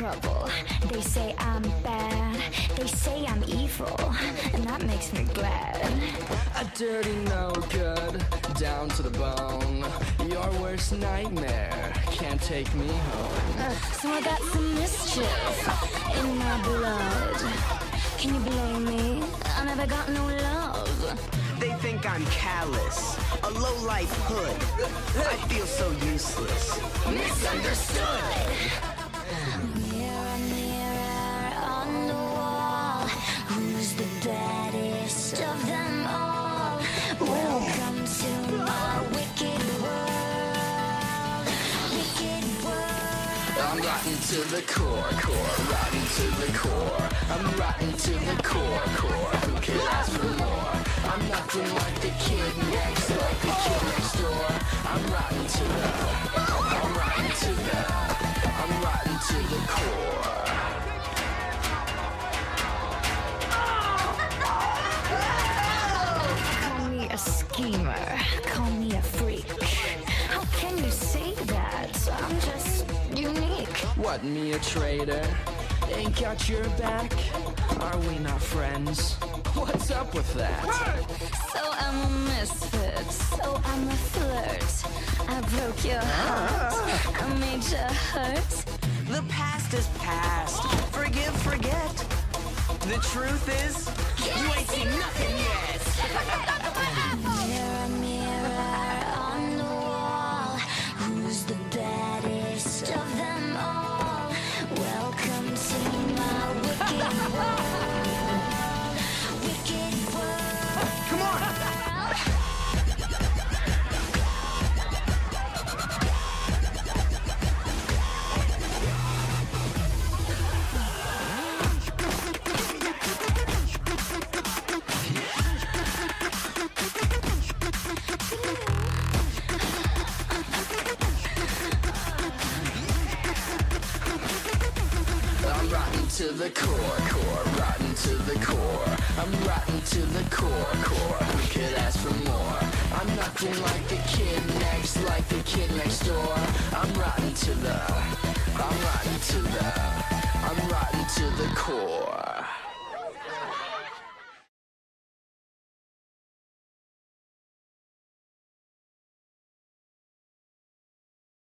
trouble. They say I'm bad, they say I'm evil, and that makes me glad. A dirty no good, down to the bone. Your worst nightmare can't take me home. So I got some mischief in my blood. Can you blame me? I never got no love. They think I'm callous, a low-life hood. I feel so useless. Misunderstood. The baddest of them all? Welcome to my wicked world, wicked world. I'm rotten to the core, core, rotten to the core. I'm rotten to the core, core. Who could ask for more? I'm nothing like the kid next, like the kid next door. I'm rotten to the, I'm rotten to the, I'm rotten to the core. Schemer, call me a freak. How can you say that? I'm just unique. What, me a traitor? Ain't got your back? Are we not friends? What's up with that? So I'm a misfit, so I'm a flirt. I broke your heart, I made you hurt. The past is past. Forgive, forget. The truth is, you ain't seen nothing yet. I'm rotten to the core, core, rotten to the core. I'm rotten to the core, core. Who could ask for more? I'm nothing like the kid next, like the kid next door. I'm rotten to the, I'm rotten to the, I'm rotten to the core.